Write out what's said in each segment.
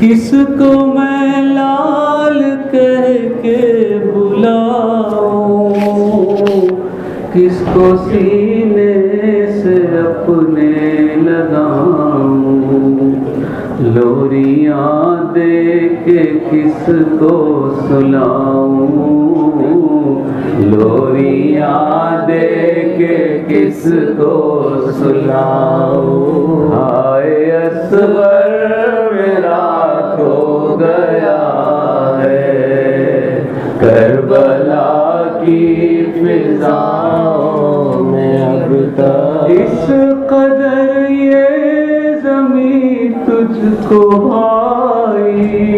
کس کو میں لال کہہ کے بلاؤں؟ کس کو سینے سے اپنے لگاؤں؟ لوریاں دے کے کس کو سلاؤں؟ لوریاں دے کے کس کو سلاؤں؟ ہائے اصغر کربلا کی فضاؤں میں اب تک۔ اس قدر یہ زمین تجھ کو بھائی۔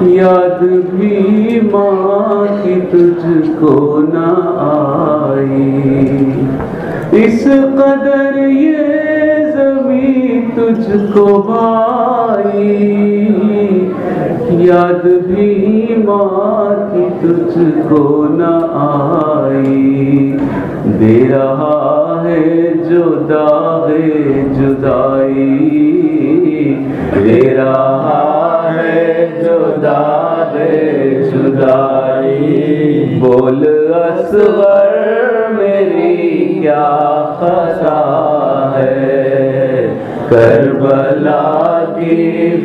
یاد بھی ماں کی تجھ کو نہ آئی۔ اس قدر یہ زمین تجھ کو بھائی۔ یاد بھی ماں کی تجھ کو نہ آئی۔ دے رہا ہے جو داغے جدائی۔ دے رہا ہے جو داغے جدائی۔ بول اصغر میری کیا خطا ہے۔ کربلا کی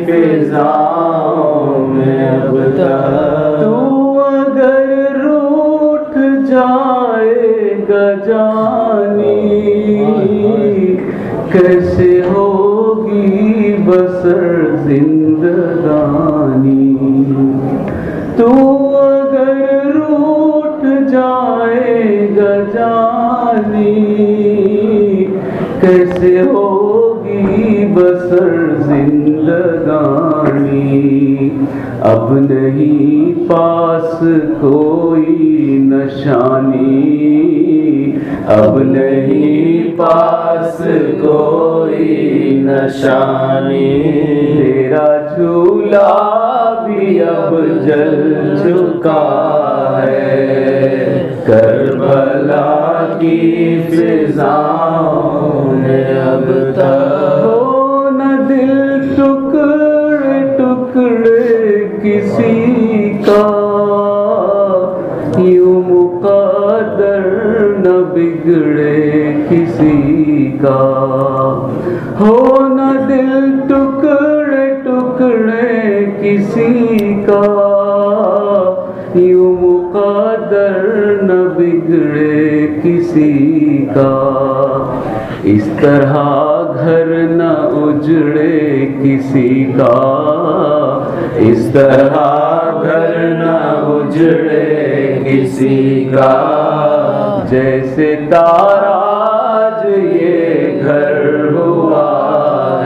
فضاؤں میں اب تک۔ تو اگر روٹ جائے گا جانی، کیسے ہوگی بسر زندگانی؟ تو اگر روٹ جائے گا جانی، کیسے اب نہیں پاس کوئی نشانی، اب نہیں پاس کوئی نشانی۔ تیرا جھولا بھی اب جل چکا ہے۔ کربلا کی فضاؤں میں اب تک۔ ہو نہ دل ٹکڑے کسی کا یوں مقدر نہ بگڑے کسی کا۔ ہو نہ دل ٹکڑے ٹکڑے کسی کا، یوں مقدر نہ بگڑے کسی کا۔ اس طرح گھر نہ اجڑے کسی کا۔ اس طرح گھر نہ اجڑے کسی کا، جیسے تاراج یہ گھر ہوا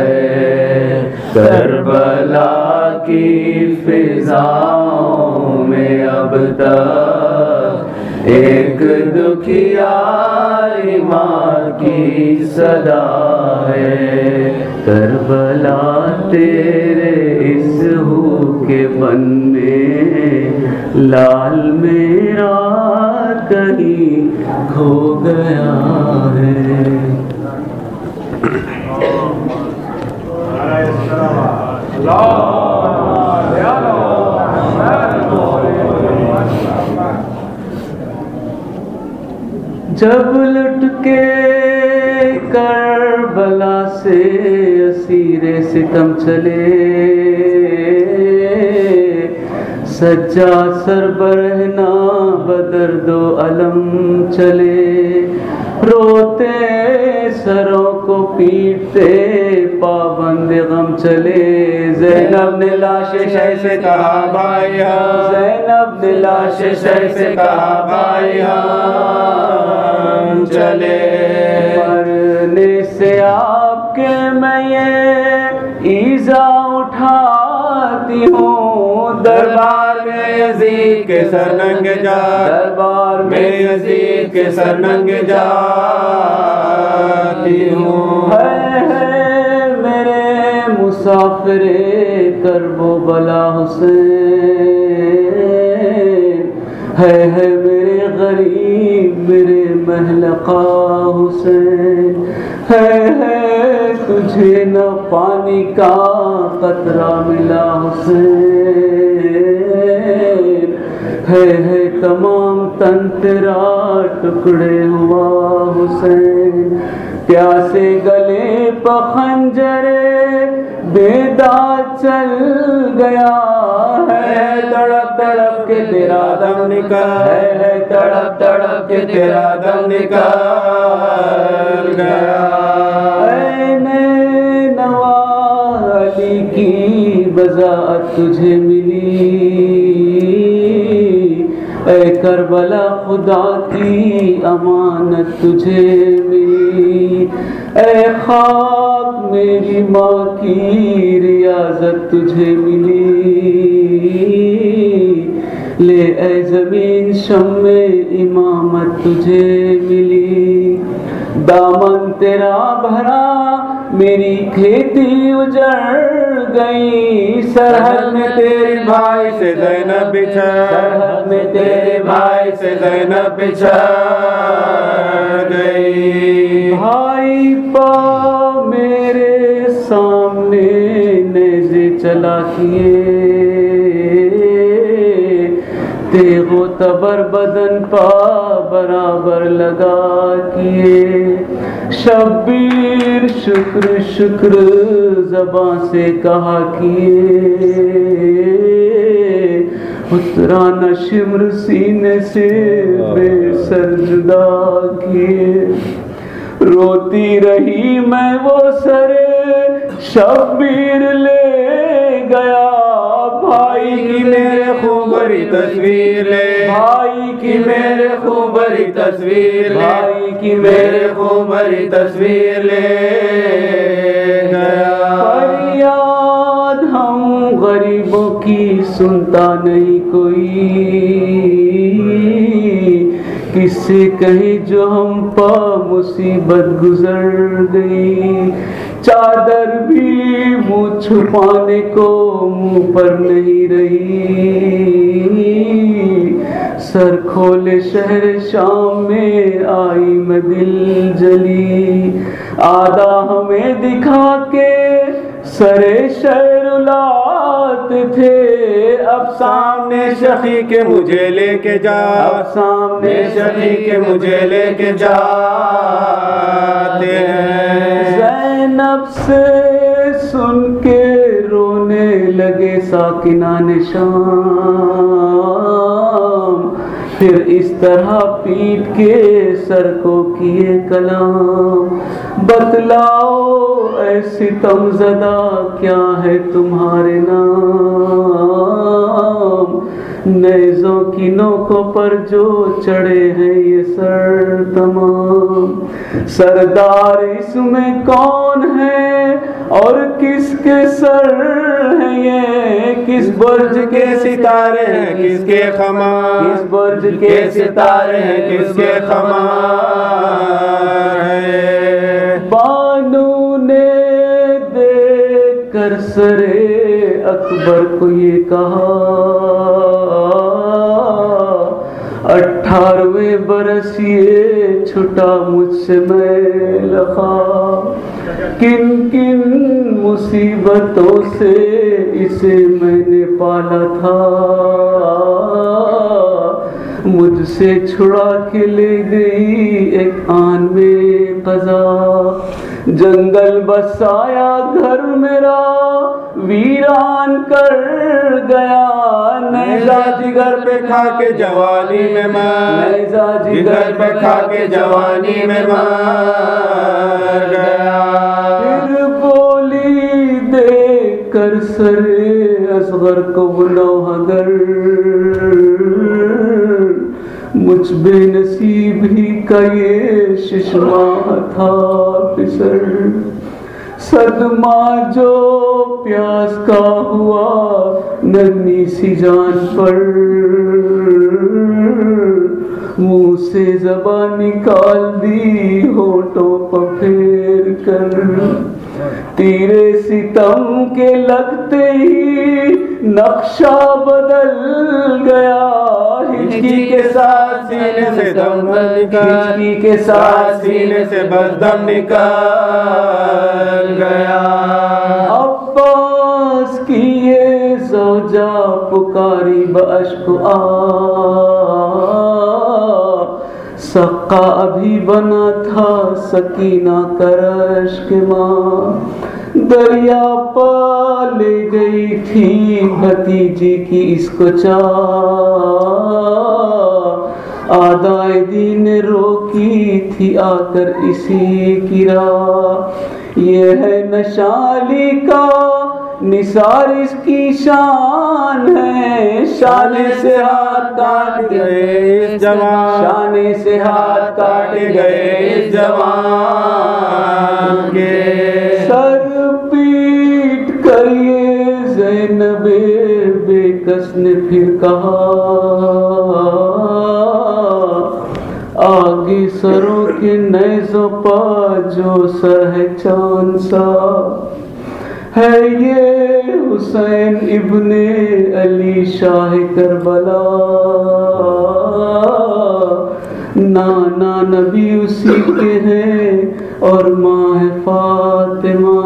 ہے۔ کربلا کی فضاؤں میں اب تک ایک دکھیا ماں کی صدا ہے کربلا تیرے اس ہو کے بننے لال میرا کہیں کھو گیا ہے جب لٹ کے کربلا سے اسیر ستم چلے، سجا سر برہنا بدر دو علم چلے۔ روتے سروں کو پیٹتے پابند غم چلے۔ زینب نے لاش شہ سے کہا، بھائی ہاں۔ زینب نے لاش شہ سے کہا، بھائی ہاں۔ چلے مرنے سے آپ کے میں یہ ایزا اٹھاتی ہوں۔ دربار میں یزید کے سرنگ جا۔ دربار میں یزید کے سرنگ جاتی ہوں۔ میرے مسافر کرب و بلا حسین۔ ہے ہے میرے غریب میرے محلقہ حسین۔ ہے ہے، تجھے نہ پانی کا قطرہ ملا حسین۔ ہے ہے، تمام تن تیرا ٹکڑے ہوا حسین۔ پیاسے گلے پخنجرے بیدار چل گیا ہے۔ تڑپ تڑپ تیرا دم نکل ہے تڑپ تڑپ کے تیرا دم نکل گیا اے علی کی بذات تجھے ملی اے کربلا خدا کی امانت تجھے ملی اے خاک میری ماں کی ریاضت تجھے ملی اے زمین شم امامت تجھے ملی۔ دامن تیرا بھرا، میری کھیتی اجڑ گئی۔ سرحد میں تیرے بھائی سے زینب بچھڑ۔ سرحد میں تیرے بھائی سے زینب بچھڑ گئی۔ بھائی پا تبر بدن پا برابر لگا کیے۔ شبیر، شکر شکر زباں سے کہا کیے۔ اترا نہ شمر سینے سے بے سر جدا کیے۔ روتی رہی میں وہ سر، شبیر لے خوبری تصویر لے۔ بھائی کی میرے خوبری تصویر لے۔ بھائی کی میرے خوبری تصویر لے۔ فریاد ہم غریبوں کی سنتا نہیں کوئی۔ کس سے کہیں جو ہم پا مصیبت گزر گئی۔ چادر بھی منہ چھپانے کو منہ پر نہیں رہی۔ سر کھولے شہر شام میں آئی میں دل جلی۔ آدھا ہمیں دکھا کے سرے شہر لاتے تھے۔ اب سامنے شخی کے مجھے لے کے جا۔ اب سامنے شخی کے مجھے لے کے جاتے ہیں ساکنان شام۔ پھر اس طرح پیٹ کے سر کو کیے کلام۔ بتلاؤ اے ستم زدہ کیا ہے تمہارے نام؟ نیزوں کی نوکوں پر جو چڑھے ہیں یہ سر تمام۔ سردار، اس میں کون ہے اور کس کے سر ہیں یہ؟ کس برج کے ستارے ہیں؟ کس کے خما کس برج کے ستارے ہیں؟ کس کے خما ہے بانو نے دیکھ کر سرے اکبر کو یہ کہا اٹھارویں برس یہ چھٹا مجھ سے میں لخا کن کن مصیبتوں سے اسے میں نے پالا تھا۔ مجھ سے چھڑا کے لے گئی ایک آن میں قضا۔ جنگل بسایا گھر میرا، ویران کر گیا۔ نیزا جگر پہ کھا کے جوانی میں مار۔ نیزا جگر پہ کھا کے جوانی میں مار۔ گیا۔ سر اصغر کو بلو اگر مجھ بے نصیب ہی کا یہ ششما تھا پسر۔ صدمہ جو پیاس کا ہوا نرمی سی جان پر۔ منہ سے زبان نکال دی ہوٹوں پر پھیر کر۔ تیرے ستم کے لگتے ہی نقشہ بدل گیا۔ ہچکی کے ساتھ سینے سے دم ہچکی کے ساتھ سینے سے بس دم نکال گیا۔ ابا جا پکاری بشک آ۔ ابھی بنا تھا سکینہ کرش کے ماں۔ دریا پا لے گئی تھی بھتیجی کی اس کو چاہ۔ آدائے دین روکی تھی آ کر اسی کی راہ۔ یہ ہے نشالی کا نثار اس کی شان ہے شان سے ہاتھ کاٹ گئے اس جوان۔ شان سے ہاتھ کاٹ گئے اس جوان۔ کے سر پیٹ کر یہ زینب بے کس نے پھر کہا آگے سروں کے نیزوں پا جو سر ہے چاند سا۔ ہے یہ حسین ابن علی شاہ کربلا۔ نانا نبی اسی کے ہیں اور ماں ہے فاطمہ۔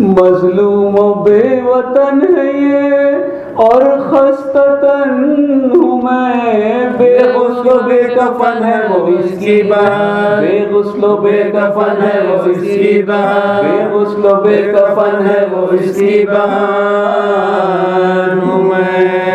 مظلوم و بے وطن ہے یہ اور خستتن ہوں میں۔ بے غسل و بے کفن ہے وہ اس کی بہن بے غسل و بے کفن ہے وہ اس کی بہن بے غسل و بے کفن ہے وہ اس کی بہن ہوں میں۔